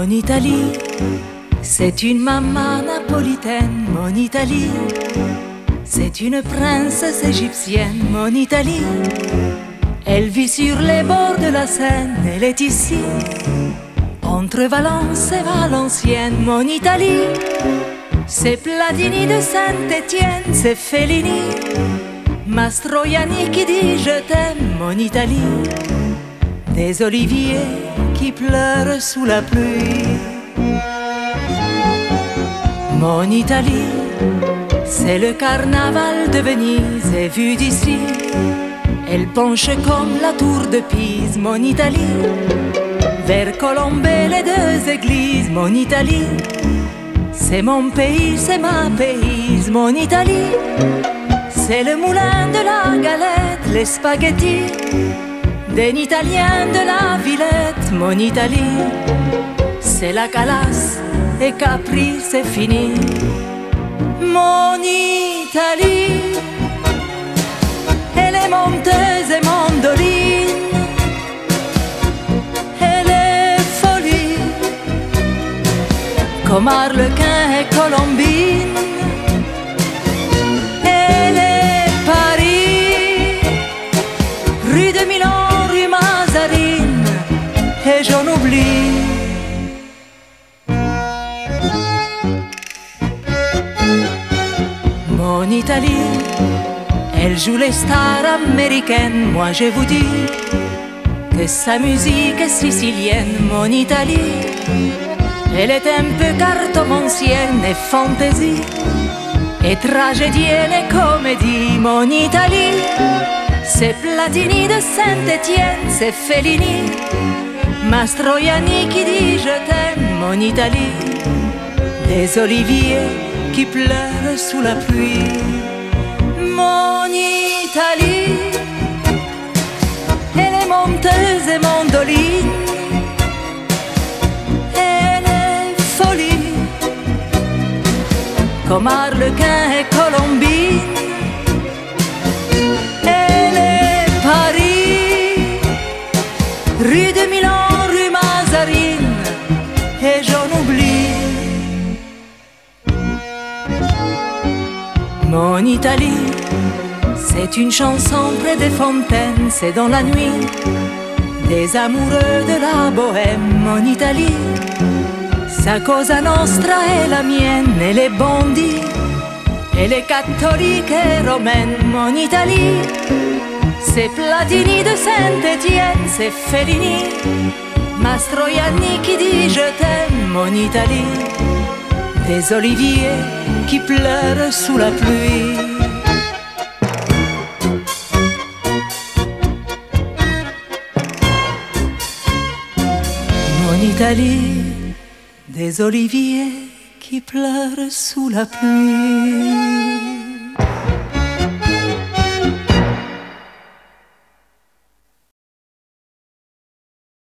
Mon Italie, c'est une maman napolitaine, mon Italie. C'est une princesse égyptienne, mon Italie. Elle vit sur les bords de la Seine, elle est ici. Entre Valence et Valenciennes, mon Italie. C'est Platini de Saint-Étienne, c'est Fellini. Mastroianni qui dit je t'aime, mon Italie. Des oliviers qui pleurent sous la pluie. Mon Italie, c'est le carnaval de Venise et vu d'ici, elle penche comme la tour de Pise, mon Italie. Vers Colombey, les deux églises, mon Italie. C'est mon pays, c'est ma pays, mon Italie. C'est le moulin de la galette, les spaghettis. D'un Italien de la Villette, mon Italie. C'est la calasse et Capri, c'est fini. Mon Italie, elle est monteuse et mandoline, elle est folie, comme Arlequin et Colombine. J'en oublie. Mon Italie, elle joue les stars américaines. Moi je vous dis que sa musique est sicilienne. Mon Italie, elle est un peu cartomancienne et fantaisie. Et tragédienne et comédie. Mon Italie, c'est Platini de Saint-Étienne, c'est Fellini. Mastroianni qui dit je t'aime, mon Italie. Des oliviers qui pleurent sous la pluie. Mon Italie, elle est monteuse et mandoline. Elle est folie, comme Arlequin et Colombine. Mon Italie, c'est une chanson près des fontaines, c'est dans la nuit des amoureux de la bohème. Mon Italie, sa cosa nostra est la mienne, elle est bandit, elle est catholique et. Mon Italie, c'est Platini de Saint-Étienne, c'est Fellini, Mastroianni qui dit je t'aime, mon Italie des oliviers qui pleurent sous la pluie. Mon Italie, des oliviers qui pleurent sous la pluie.